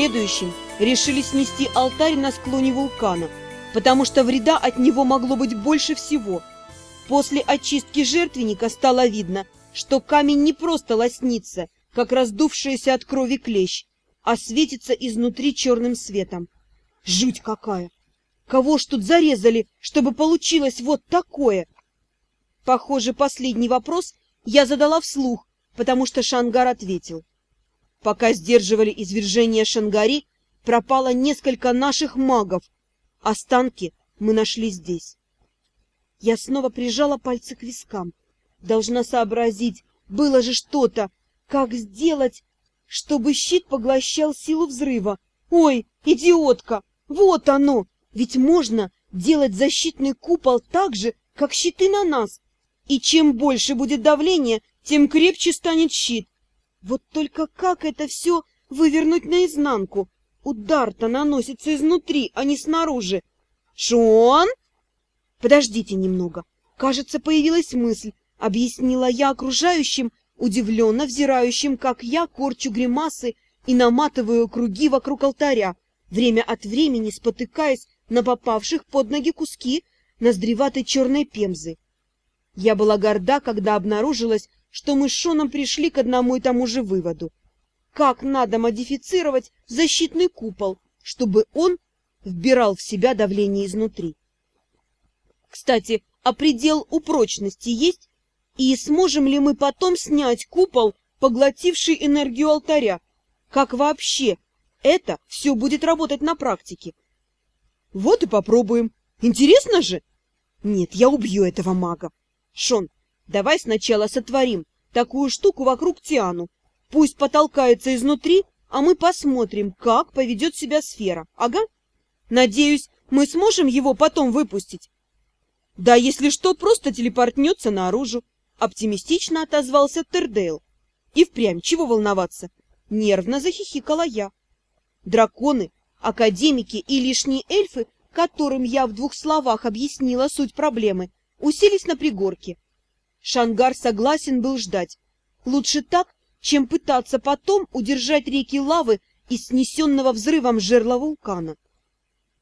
следующим решили снести алтарь на склоне вулкана, потому что вреда от него могло быть больше всего. После очистки жертвенника стало видно, что камень не просто лоснится, как раздувшаяся от крови клещ, а светится изнутри черным светом. Жуть какая! Кого ж тут зарезали, чтобы получилось вот такое? Похоже, последний вопрос я задала вслух, потому что Шангар ответил. Пока сдерживали извержение Шангари, пропало несколько наших магов. Останки мы нашли здесь. Я снова прижала пальцы к вискам. Должна сообразить, было же что-то, как сделать, чтобы щит поглощал силу взрыва. Ой, идиотка, вот оно! Ведь можно делать защитный купол так же, как щиты на нас. И чем больше будет давление, тем крепче станет щит. Вот только как это все вывернуть наизнанку? Удар-то наносится изнутри, а не снаружи. Шон? Подождите немного. Кажется, появилась мысль, объяснила я окружающим, удивленно взирающим, как я корчу гримасы и наматываю круги вокруг алтаря, время от времени спотыкаясь на попавших под ноги куски ноздреватой черной пемзы. Я была горда, когда обнаружилось, что мы с Шоном пришли к одному и тому же выводу. Как надо модифицировать защитный купол, чтобы он вбирал в себя давление изнутри? Кстати, а предел у прочности есть? И сможем ли мы потом снять купол, поглотивший энергию алтаря? Как вообще это все будет работать на практике? Вот и попробуем. Интересно же? Нет, я убью этого мага. Шон, давай сначала сотворим такую штуку вокруг Тиану. Пусть потолкается изнутри, а мы посмотрим, как поведет себя сфера. Ага. Надеюсь, мы сможем его потом выпустить. Да, если что, просто телепортнется наружу. Оптимистично отозвался Тердейл. И впрямь, чего волноваться? Нервно захихикала я. Драконы, академики и лишние эльфы, которым я в двух словах объяснила суть проблемы, уселись на пригорке. Шангар согласен был ждать. Лучше так, чем пытаться потом удержать реки лавы из снесенного взрывом жерла вулкана.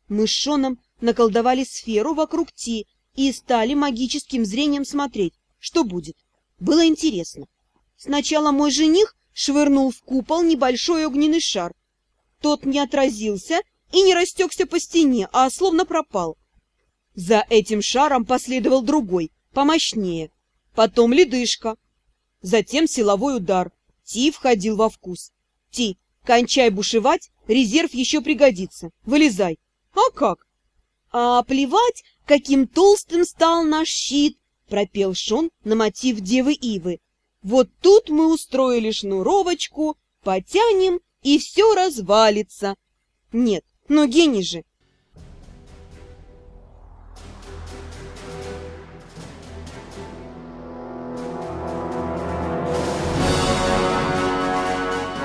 Мы с Шоном наколдовали сферу вокруг Ти и стали магическим зрением смотреть, что будет. Было интересно. Сначала мой жених швырнул в купол небольшой огненный шар. Тот не отразился и не растекся по стене, а словно пропал. За этим шаром последовал другой, помощнее. Потом ледышка. Затем силовой удар. Ти входил во вкус. Ти, кончай бушевать, резерв еще пригодится. Вылезай. А как? А плевать, каким толстым стал наш щит, пропел Шон на мотив Девы Ивы. Вот тут мы устроили шнуровочку, потянем, и все развалится. Нет, но гений же,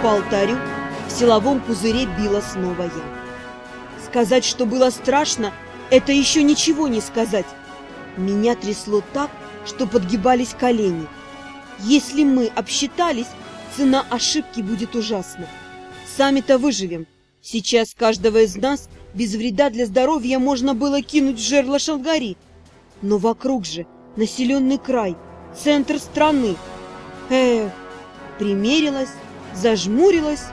по алтарю в силовом пузыре била снова я. Сказать, что было страшно, это еще ничего не сказать. Меня трясло так, что подгибались колени. Если мы обсчитались, цена ошибки будет ужасна. Сами-то выживем. Сейчас каждого из нас без вреда для здоровья можно было кинуть в жерло Шангари. Но вокруг же населенный край, центр страны. Эх, примерилась, зажмурилась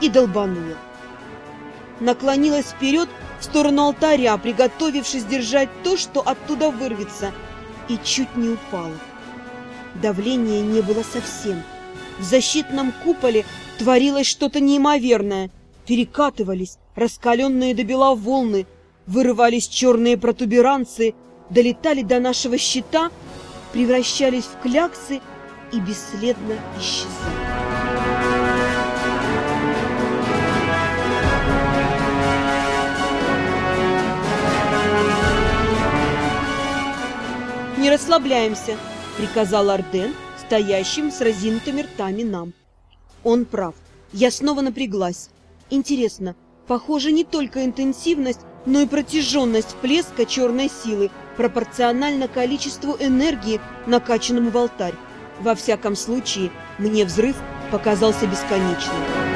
и долбанула. Наклонилась вперед в сторону алтаря, приготовившись держать то, что оттуда вырвется, и чуть не упала. Давления не было совсем. В защитном куполе творилось что-то неимоверное. Перекатывались раскаленные до бела волны, вырывались черные протуберанцы, долетали до нашего щита, превращались в кляксы и бесследно исчезали. Расслабляемся», — приказал Арден, стоящим с разинутыми ртами нам. Он прав. Я снова напряглась. Интересно, похоже, не только интенсивность, но и протяженность вплеска черной силы пропорциональна количеству энергии, накачанному в алтарь. Во всяком случае, мне взрыв показался бесконечным.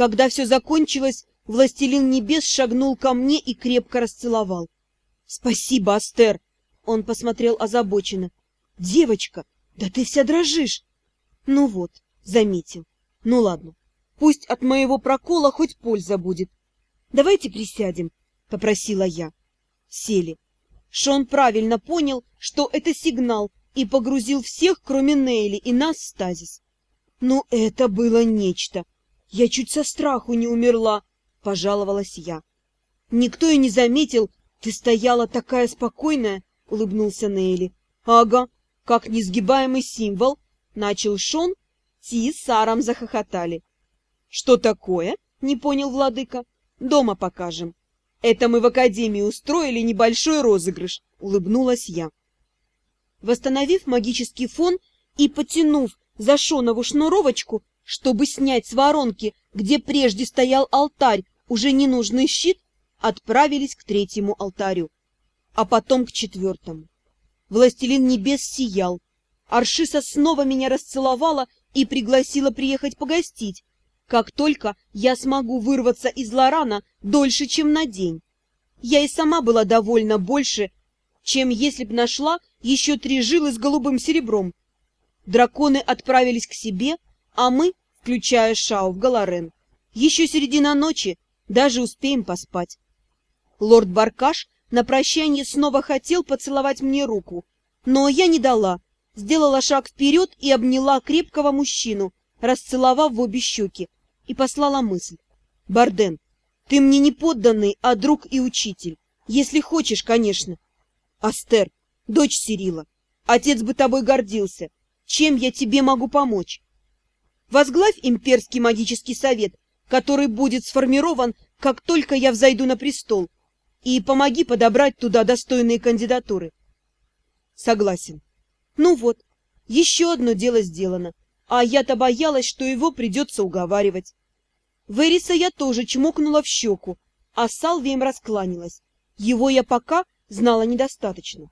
Когда все закончилось, властелин небес шагнул ко мне и крепко расцеловал. «Спасибо, Астер!» Он посмотрел озабоченно. «Девочка, да ты вся дрожишь!» «Ну вот, заметил. Ну ладно, пусть от моего прокола хоть польза будет. Давайте присядем», — попросила я. Сели. Шон правильно понял, что это сигнал, и погрузил всех, кроме Нейли и нас, в стазис. Ну, это было нечто. Я чуть со страху не умерла, — пожаловалась я. Никто и не заметил, ты стояла такая спокойная, — улыбнулся Нейли. Ага, как несгибаемый символ, — начал Шон. Ти с Саром захохотали. Что такое? — не понял владыка. Дома покажем. Это мы в академии устроили небольшой розыгрыш, — улыбнулась я. Восстановив магический фон и потянув за Шонову шнуровочку, чтобы снять с воронки, где прежде стоял алтарь, уже ненужный щит, отправились к третьему алтарю, а потом к четвертому. Властелин небес сиял. Аршиса снова меня расцеловала и пригласила приехать погостить, как только я смогу вырваться из Лорана дольше, чем на день. Я и сама была довольна больше, чем если б нашла еще три жилы с голубым серебром. Драконы отправились к себе, а мы, включая Шау в Галарен, еще середина ночи, даже успеем поспать. Лорд Баркаш на прощание снова хотел поцеловать мне руку, но я не дала, сделала шаг вперед и обняла крепкого мужчину, расцеловав в обе щеки, и послала мысль. «Барден, ты мне не подданный, а друг и учитель. Если хочешь, конечно. Астер, дочь Сирила, отец бы тобой гордился. Чем я тебе могу помочь? Возглавь имперский магический совет, который будет сформирован, как только я взойду на престол, и помоги подобрать туда достойные кандидатуры. Согласен. Ну вот, еще одно дело сделано, а я-то боялась, что его придется уговаривать. Вериса я тоже чмокнула в щеку, а Салвием раскланялась. Его я пока знала недостаточно.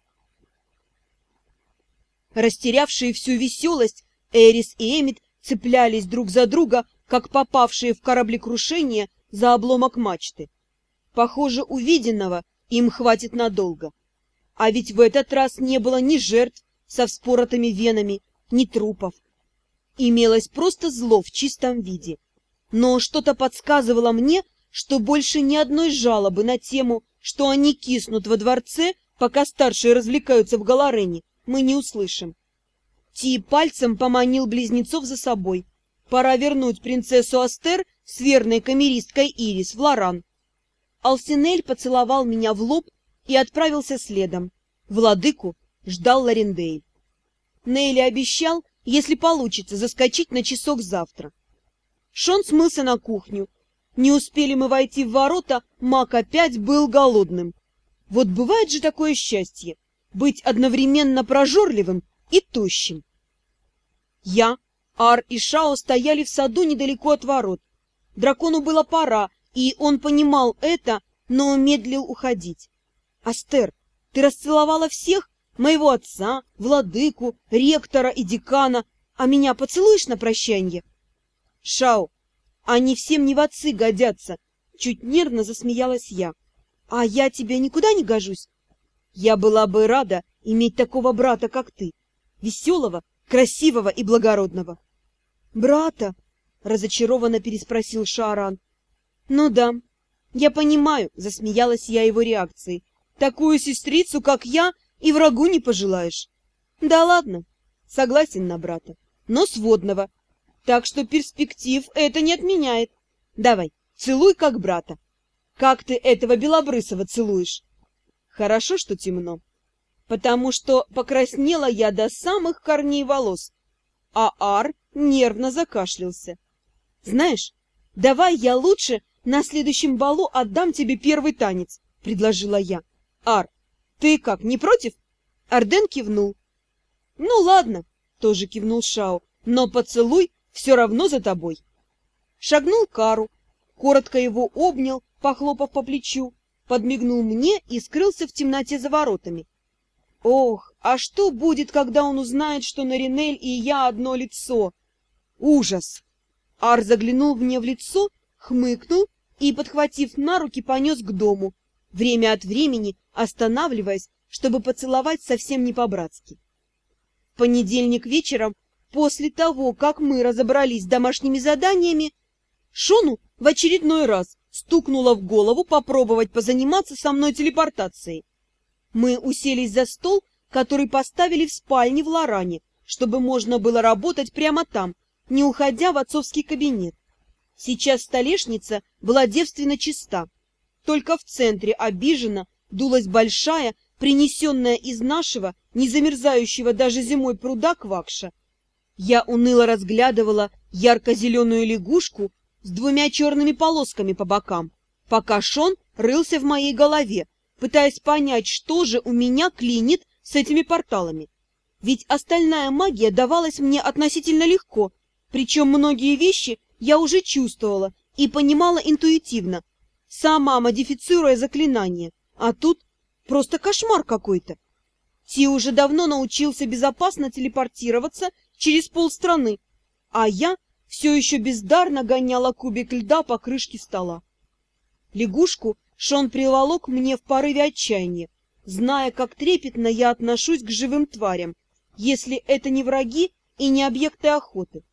Растерявшие всю веселость, Эрис и Эмит цеплялись друг за друга, как попавшие в кораблекрушение за обломок мачты. Похоже, увиденного им хватит надолго. А ведь в этот раз не было ни жертв со вспоротыми венами, ни трупов. Имелось просто зло в чистом виде. Но что-то подсказывало мне, что больше ни одной жалобы на тему, что они киснут во дворце, пока старшие развлекаются в Галарене, мы не услышим. Ти пальцем поманил близнецов за собой. Пора вернуть принцессу Астер с верной камеристкой Ирис в Лоран. Алсинель поцеловал меня в лоб и отправился следом. Владыку ждал Ларендейль. Нейли обещал, если получится, заскочить на часок завтра. Шон смылся на кухню. Не успели мы войти в ворота, маг опять был голодным. Вот бывает же такое счастье — быть одновременно прожорливым и тощим. Я, Ар и Шао стояли в саду недалеко от ворот. Дракону было пора, и он понимал это, но медлил уходить. «Астер, ты расцеловала всех? Моего отца, владыку, ректора и декана, а меня поцелуешь на прощанье?» «Шао, они всем не в отцы годятся!» Чуть нервно засмеялась я. «А я тебе никуда не гожусь?» «Я была бы рада иметь такого брата, как ты, веселого, красивого и благородного». «Брата?» — разочарованно переспросил Шааран. «Ну да, я понимаю», — засмеялась я его реакцией. «Такую сестрицу, как я, и врагу не пожелаешь». «Да ладно, согласен на брата, но сводного. Так что перспектив это не отменяет. Давай, целуй как брата. Как ты этого Белобрысова целуешь?» «Хорошо, что темно, потому что покраснела я до самых корней волос, а Ар нервно закашлялся. «Знаешь, давай я лучше на следующем балу отдам тебе первый танец», — предложила я. «Ар, ты как, не против?» Арден кивнул. «Ну ладно», — тоже кивнул Шао, «но поцелуй все равно за тобой». Шагнул Кару, коротко его обнял, похлопав по плечу, подмигнул мне и скрылся в темноте за воротами. Ох, а что будет, когда он узнает, что Наринель и я одно лицо? Ужас! Ар заглянул мне в лицо хмыкнул и, подхватив на руки, понес к дому, время от времени останавливаясь, чтобы поцеловать совсем не по-братски. В понедельник вечером, после того, как мы разобрались с домашними заданиями, Шону в очередной раз стукнуло в голову попробовать позаниматься со мной телепортацией. Мы уселись за стол, который поставили в спальне в Лоране, чтобы можно было работать прямо там, не уходя в отцовский кабинет. Сейчас столешница была девственно чиста. Только в центре обиженно дулась большая, принесенная из нашего, не замерзающего даже зимой пруда квакша. Я уныло разглядывала ярко-зеленую лягушку с двумя черными полосками по бокам, пока Шон рылся в моей голове, пытаясь понять, что же у меня клинит с этими порталами. Ведь остальная магия давалась мне относительно легко, причем многие вещи я уже чувствовала и понимала интуитивно, сама модифицируя заклинание, а тут просто кошмар какой-то. Ти уже давно научился безопасно телепортироваться через полстраны, а я все еще бездарно гоняла кубик льда по крышке стола. Лягушку Шон приволок мне в порыве отчаяния, зная, как трепетно я отношусь к живым тварям, если это не враги и не объекты охоты.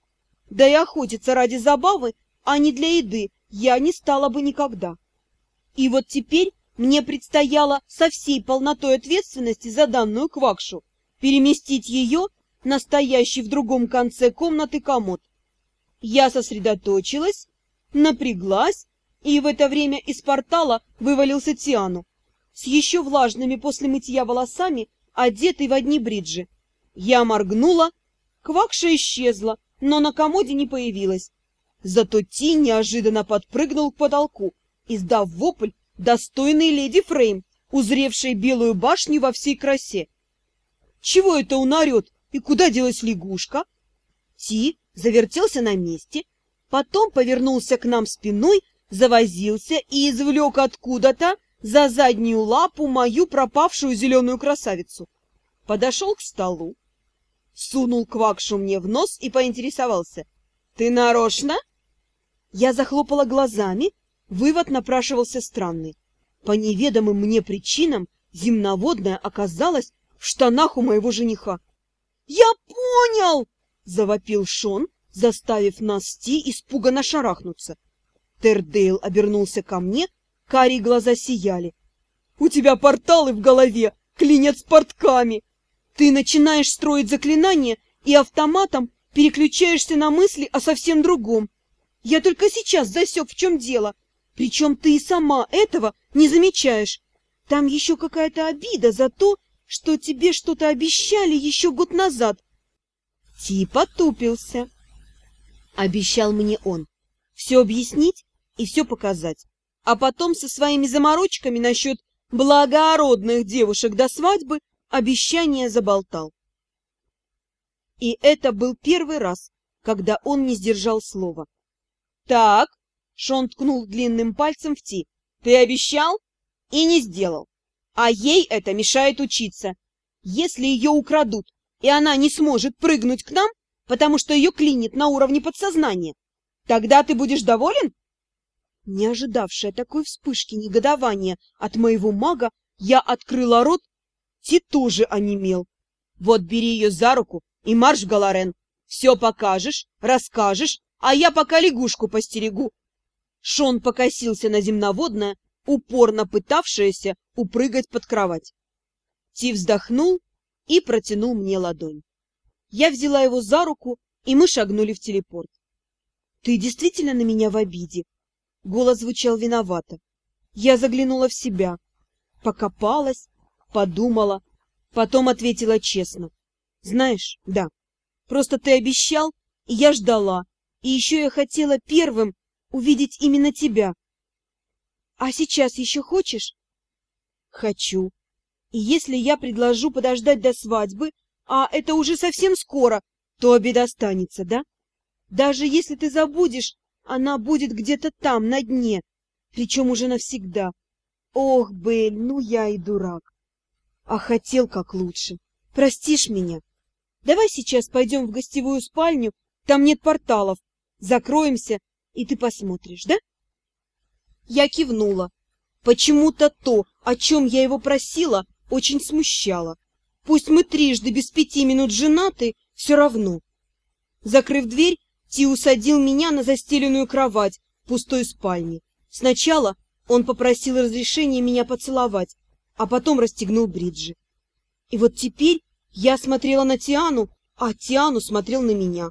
Да и охотиться ради забавы, а не для еды, я не стала бы никогда. И вот теперь мне предстояло со всей полнотой ответственности за данную квакшу переместить ее на стоящий в другом конце комнаты комод. Я сосредоточилась, напряглась, и в это время из портала вывалился Тиану, с еще влажными после мытья волосами, одетый в одни бриджи. Я моргнула, квакша исчезла, но на комоде не появилась. Зато Ти неожиданно подпрыгнул к потолку, издав вопль, достойный леди Фрейм, узревшей белую башню во всей красе. Чего это он орет? И куда делась лягушка? Ти завертелся на месте, потом повернулся к нам спиной, завозился и извлек откуда-то за заднюю лапу мою пропавшую зеленую красавицу. Подошел к столу, сунул квакшу мне в нос и поинтересовался. «Ты нарочно?» Я захлопала глазами, вывод напрашивался странный. По неведомым мне причинам земноводная оказалась в штанах у моего жениха. «Я понял!» — завопил Шон, заставив нас Ти испуганно шарахнуться. Тердейл обернулся ко мне, карие глаза сияли. «У тебя порталы в голове, клинят с портками!» Ты начинаешь строить заклинание и автоматом переключаешься на мысли о совсем другом. Я только сейчас засек, в чем дело. Причем ты и сама этого не замечаешь. Там еще какая-то обида за то, что тебе что-то обещали еще год назад. Типа тупился. Обещал мне он. Все объяснить и все показать. А потом со своими заморочками насчет благородных девушек до свадьбы обещание заболтал. И это был первый раз, когда он не сдержал слова. «Так», — Шон ткнул длинным пальцем в Ти, — «ты обещал и не сделал. А ей это мешает учиться. Если ее украдут, и она не сможет прыгнуть к нам, потому что ее клинит на уровне подсознания, тогда ты будешь доволен?» Не ожидавшая такой вспышки негодования от моего мага, я открыла рот Ти тоже онемел. Вот бери ее за руку и марш Галарен. Все покажешь, расскажешь, а я пока лягушку постерегу. Шон покосился на земноводное, упорно пытавшееся упрыгать под кровать. Ти вздохнул и протянул мне ладонь. Я взяла его за руку, и мы шагнули в телепорт. — Ты действительно на меня в обиде? Голос звучал виновато. Я заглянула в себя, покопалась, подумала, потом ответила честно. Знаешь, да, просто ты обещал, и я ждала, и еще я хотела первым увидеть именно тебя. А сейчас еще хочешь? Хочу. И если я предложу подождать до свадьбы, а это уже совсем скоро, то обед останется, да? Даже если ты забудешь, она будет где-то там, на дне, причем уже навсегда. Ох, Бель, ну я и дурак. А хотел как лучше. Простишь меня? Давай сейчас пойдем в гостевую спальню, там нет порталов. Закроемся, и ты посмотришь, да? Я кивнула. Почему-то то, о чем я его просила, очень смущало. Пусть мы трижды без пяти минут женаты, все равно. Закрыв дверь, Ти усадил меня на застеленную кровать пустой спальни. Сначала он попросил разрешения меня поцеловать, а потом расстегнул бриджи. И вот теперь я смотрела на Тиану, а Тиану смотрел на меня.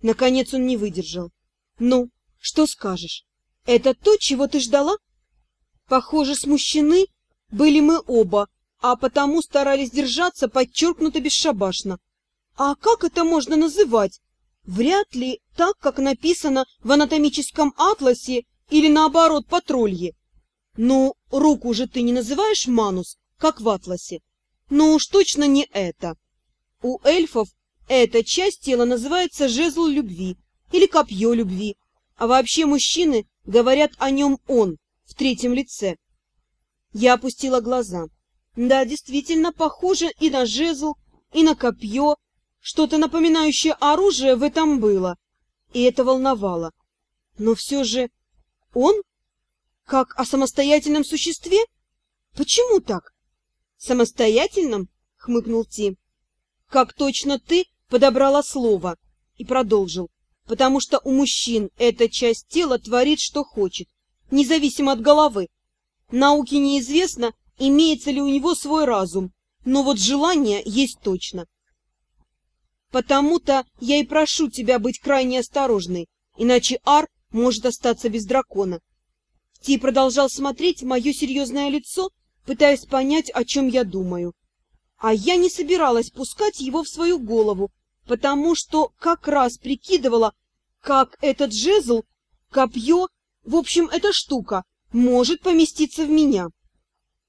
Наконец он не выдержал. «Ну, что скажешь? Это то, чего ты ждала?» Похоже, смущены были мы оба, а потому старались держаться подчеркнуто бесшабашно. А как это можно называть? Вряд ли так, как написано в анатомическом атласе или наоборот по троллье. Ну, руку же ты не называешь манус, как в атласе. Ну уж точно не это. У эльфов эта часть тела называется жезл любви или копье любви, а вообще мужчины говорят о нем «он» в третьем лице. Я опустила глаза. Да, действительно, похоже и на жезл, и на копье. Что-то напоминающее оружие в этом было, и это волновало. Но все же он? Как о самостоятельном существе? Почему так? Самостоятельном? Хмыкнул Ти. Как точно ты подобрала слово и продолжил. Потому что у мужчин эта часть тела творит, что хочет, независимо от головы. Науке неизвестно, имеется ли у него свой разум, но вот желание есть точно. Потому-то я и прошу тебя быть крайне осторожной, иначе Ар может остаться без дракона. Ти продолжал смотреть в мое серьезное лицо, пытаясь понять, о чем я думаю. А я не собиралась пускать его в свою голову, потому что как раз прикидывала, как этот жезл, копье, в общем, эта штука, может поместиться в меня.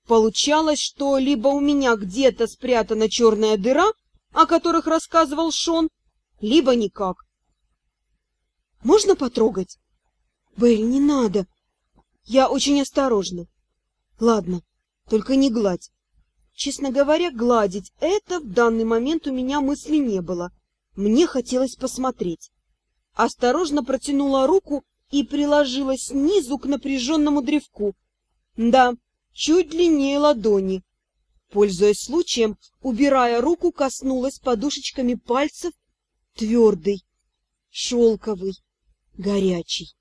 Получалось, что либо у меня где-то спрятана черная дыра, о которых рассказывал Шон, либо никак. «Можно потрогать?» «Белль, не надо. Я очень осторожна. Ладно, только не гладь. Честно говоря, гладить это в данный момент у меня мысли не было. Мне хотелось посмотреть. Осторожно протянула руку и приложила снизу к напряженному древку. Да, чуть длиннее ладони. Пользуясь случаем, убирая руку, коснулась подушечками пальцев твердый, шелковый, горячий.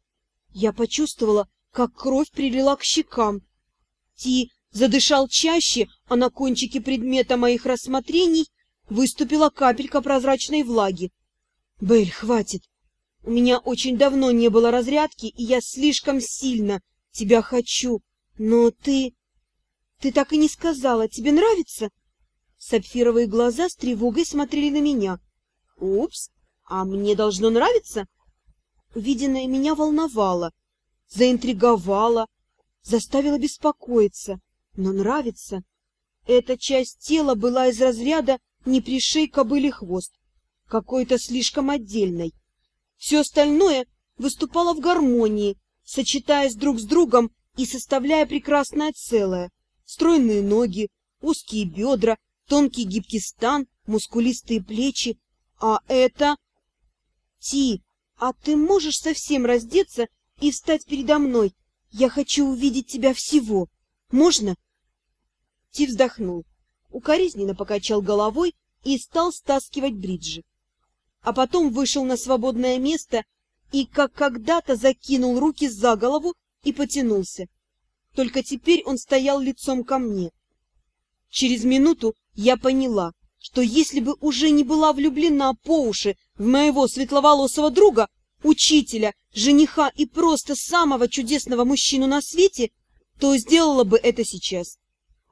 Я почувствовала, как кровь прилила к щекам. Ти задышал чаще, а на кончике предмета моих рассмотрений выступила капелька прозрачной влаги. «Белль, хватит! У меня очень давно не было разрядки, и я слишком сильно тебя хочу. Но ты... Ты так и не сказала, тебе нравится?» Сапфировые глаза с тревогой смотрели на меня. «Упс, а мне должно нравиться?» Увиденное меня волновало, заинтриговало, заставило беспокоиться, но нравится. Эта часть тела была из разряда «не пришей кобыли хвост», какой-то слишком отдельной. Все остальное выступало в гармонии, сочетаясь друг с другом и составляя прекрасное целое. Стройные ноги, узкие бедра, тонкий гибкий стан, мускулистые плечи. А это... Ти, а ты можешь совсем раздеться и встать передо мной? Я хочу увидеть тебя всего. Можно? Ти вздохнул, укоризненно покачал головой и стал стаскивать бриджи. А потом вышел на свободное место и, как когда-то, закинул руки за голову и потянулся. Только теперь он стоял лицом ко мне. Через минуту я поняла, что если бы уже не была влюблена по уши в моего светловолосого друга, учителя, жениха и просто самого чудесного мужчину на свете, то сделала бы это сейчас.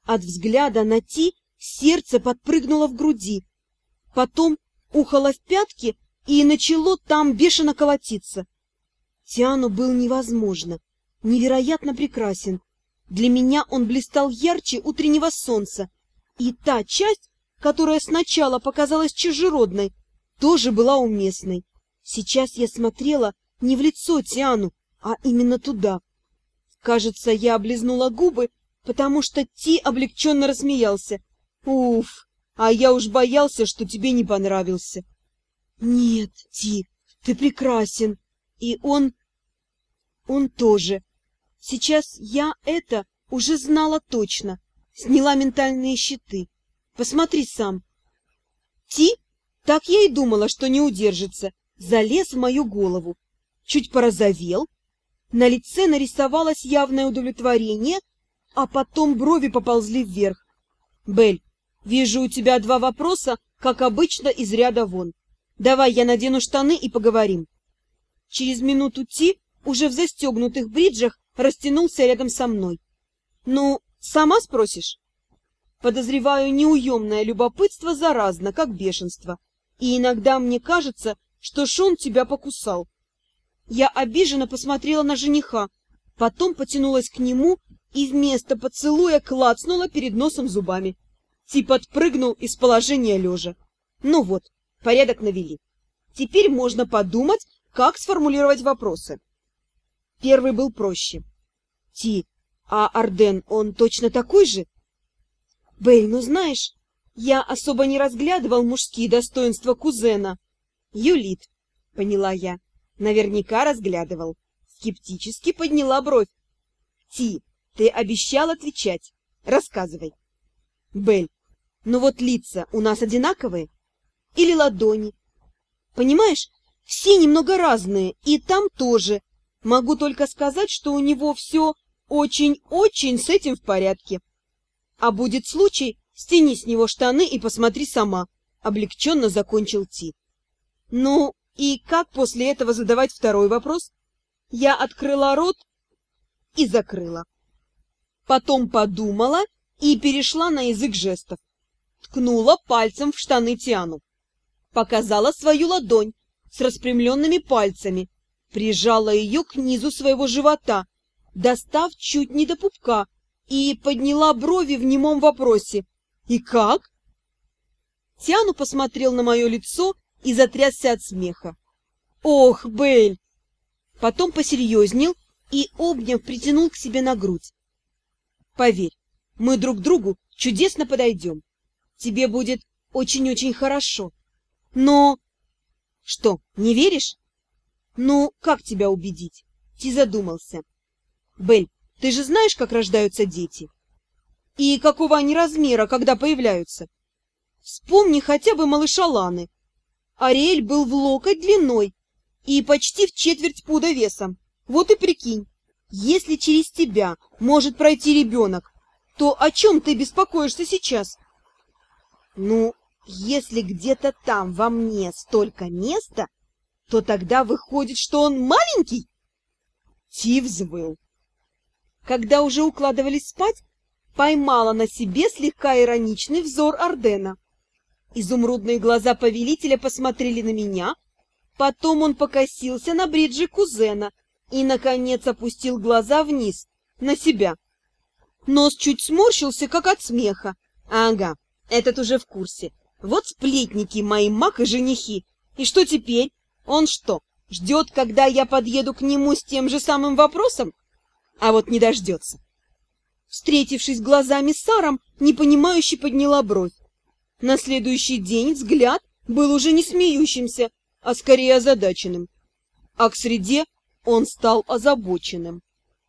От взгляда на Ти сердце подпрыгнуло в груди, потом ухало в пятки и начало там бешено колотиться. Тиану был невозможно, невероятно прекрасен. Для меня он блистал ярче утреннего солнца, и та часть, которая сначала показалась чужеродной, тоже была уместной. Сейчас я смотрела не в лицо Тиану, а именно туда. Кажется, я облизнула губы, потому что Ти облегченно рассмеялся. Уф, а я уж боялся, что тебе не понравился. Нет, Ти, ты прекрасен. И он... Он тоже. Сейчас я это уже знала точно. Сняла ментальные щиты. Посмотри сам. Ти, так я и думала, что не удержится, залез в мою голову. Чуть порозовел. На лице нарисовалось явное удовлетворение, а потом брови поползли вверх. Бель, вижу у тебя два вопроса, как обычно, из ряда вон. Давай я надену штаны и поговорим. Через минуту Ти, уже в застегнутых бриджах, растянулся рядом со мной. Ну, сама спросишь? Подозреваю, неуемное любопытство заразно, как бешенство. И иногда мне кажется, что Шон тебя покусал. Я обиженно посмотрела на жениха, потом потянулась к нему и вместо поцелуя клацнула перед носом зубами. Тип отпрыгнул из положения лежа. Ну вот, порядок навели. Теперь можно подумать, как сформулировать вопросы. Первый был проще. Ти, а Арден, он точно такой же? Бэй, ну знаешь, я особо не разглядывал мужские достоинства кузена. Юлит, поняла я. Наверняка разглядывал. Скептически подняла бровь. Ти, ты обещал отвечать. Рассказывай. Бель, ну вот лица у нас одинаковые? Или ладони? Понимаешь, все немного разные, и там тоже. Могу только сказать, что у него все очень-очень с этим в порядке. А будет случай, стяни с него штаны и посмотри сама. Облегченно закончил Ти. Ну, и как после этого задавать второй вопрос? Я открыла рот и закрыла. Потом подумала и перешла на язык жестов. Ткнула пальцем в штаны Тиану. Показала свою ладонь с распрямленными пальцами, прижала ее к низу своего живота, достав чуть не до пупка, и подняла брови в немом вопросе. «И как?» Тиану посмотрел на мое лицо и затрясся от смеха. «Ох, Бель!» Потом посерьезнел и, обняв, притянул к себе на грудь. «Поверь, мы друг другу чудесно подойдем. Тебе будет очень-очень хорошо. Но...» «Что, не веришь?» «Ну, как тебя убедить?» Ти задумался. «Бель, ты же знаешь, как рождаются дети? И какого они размера, когда появляются? Вспомни хотя бы малыша Ланы. Ариэль был в локоть длиной и почти в четверть пуда весом. Вот и прикинь, если через тебя может пройти ребенок, то о чем ты беспокоишься сейчас? Ну, если где-то там во мне столько места, то тогда выходит, что он маленький? Ти взвыл. Когда уже укладывались спать, поймала на себе слегка ироничный взор Ордена. Изумрудные глаза повелителя посмотрели на меня, потом он покосился на бриджи кузена и, наконец, опустил глаза вниз, на себя. Нос чуть сморщился, как от смеха. Ага, этот уже в курсе. Вот сплетники мои маг и женихи. И что теперь? Он что, ждет, когда я подъеду к нему с тем же самым вопросом? а вот не дождется. Встретившись глазами с Саром, непонимающе подняла бровь. На следующий день взгляд был уже не смеющимся, а скорее озадаченным. А к среде он стал озабоченным.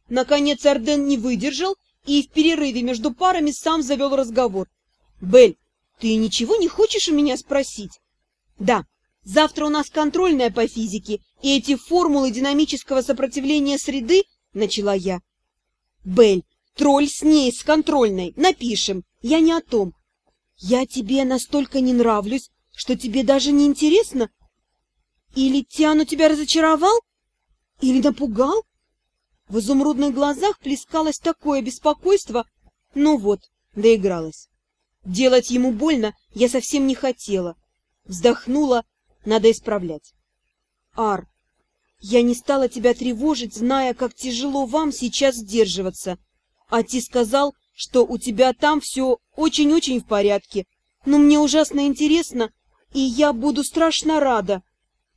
Наконец Арден не выдержал и в перерыве между парами сам завел разговор. «Бель, ты ничего не хочешь у меня спросить?» «Да, завтра у нас контрольная по физике, и эти формулы динамического сопротивления среды начала я. Бель, тролль с ней, с контрольной, напишем. Я не о том. Я тебе настолько не нравлюсь, что тебе даже не интересно? Или Тиану тебя разочаровал? Или напугал? В изумрудных глазах плескалось такое беспокойство. Ну вот, доигралась. Делать ему больно я совсем не хотела. Вздохнула, надо исправлять. Ар, я не стала тебя тревожить, зная, как тяжело вам сейчас сдерживаться. А ти сказал, что у тебя там все очень-очень в порядке. Но мне ужасно интересно, и я буду страшно рада.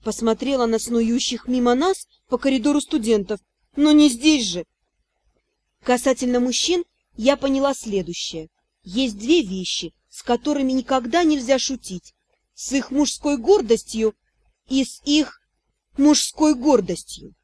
Посмотрела на снующих мимо нас по коридору студентов. Но не здесь же. Касательно мужчин, я поняла следующее. Есть две вещи, с которыми никогда нельзя шутить. С их мужской гордостью и с их мужской гордостью.